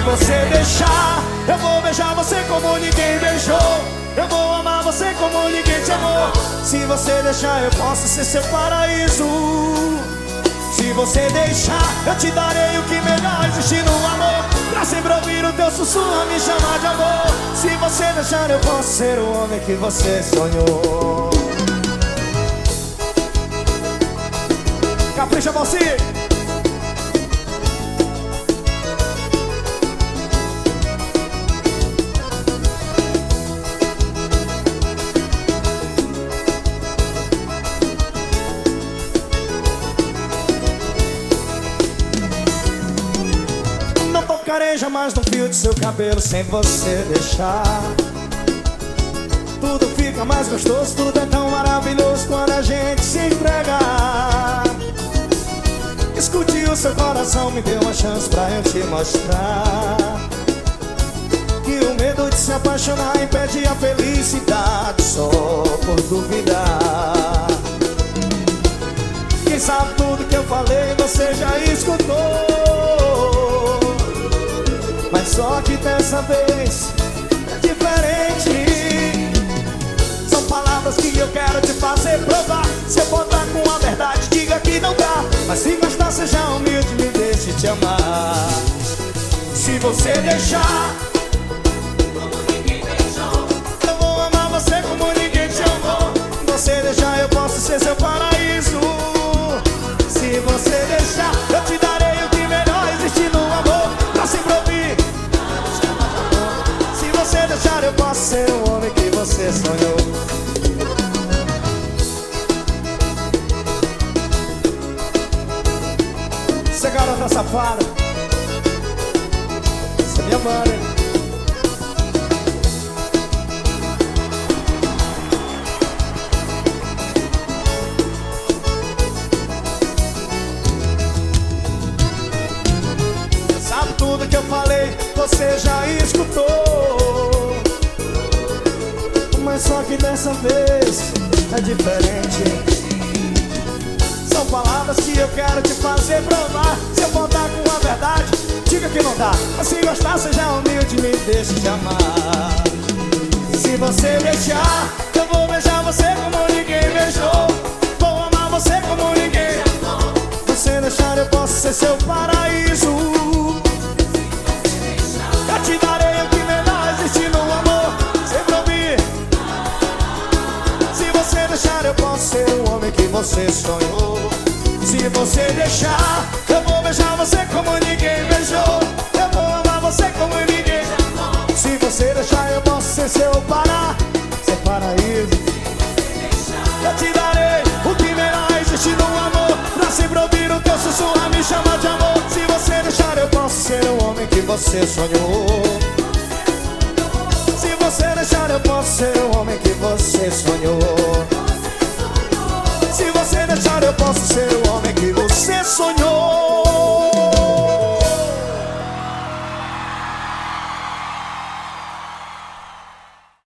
você deixar, eu vou beijar você como ninguém beijou. Eu vou amar você como ninguém te amou. Se você deixar, eu posso ser seu paraíso. Se você deixar, eu te darei o que melhor existe no amor. Pra sempre ouvir o teu sussurro, me chamar de amor. Se você deixar, eu posso ser o homem que você sonhou. Capricha, Valci! Não tocarei jamais no fio de seu cabelo sem você deixar. Tudo fica mais gostoso, tudo é tão maravilhoso quando a gente se entrega. Escute o seu coração, me dê uma chance pra eu te mostrar. Que o medo de se apaixonar impede a felicidade só por duvidar. Quem sabe tudo que eu falei você já escutou. Só que dessa vez é diferente. São palavras que eu quero te fazer provar. Se eu botar com a verdade, diga que não dá. Mas se gostar, seja humilde, me deixe te amar. Se você deixar. Safada. Você minha mãe. Sabe tudo que eu falei, você já escutou. Mas só que dessa vez é diferente. São palavras que eu quero te fazer provar. Se eu voltar com a verdade, diga que não dá. Mas se gostar, seja humilde, me deixe te amar. Se você deixar, eu vou beijar você como ninguém beijou. Vou amar você como ninguém amou. Você deixar, eu posso ser seu o homem que você sonhou. Se você deixar, eu vou beijar você como ninguém beijou. Eu vou amar você como ninguém amou. Se você deixar, eu posso ser seu para, seu paraíso. Eu te darei o que melhor existe no amor. Pra sempre ouvir o teu sussurro, me chamar de amor. Se você deixar, eu posso ser o homem que você sonhou. Se você deixar, eu posso ser o homem que você sonhou.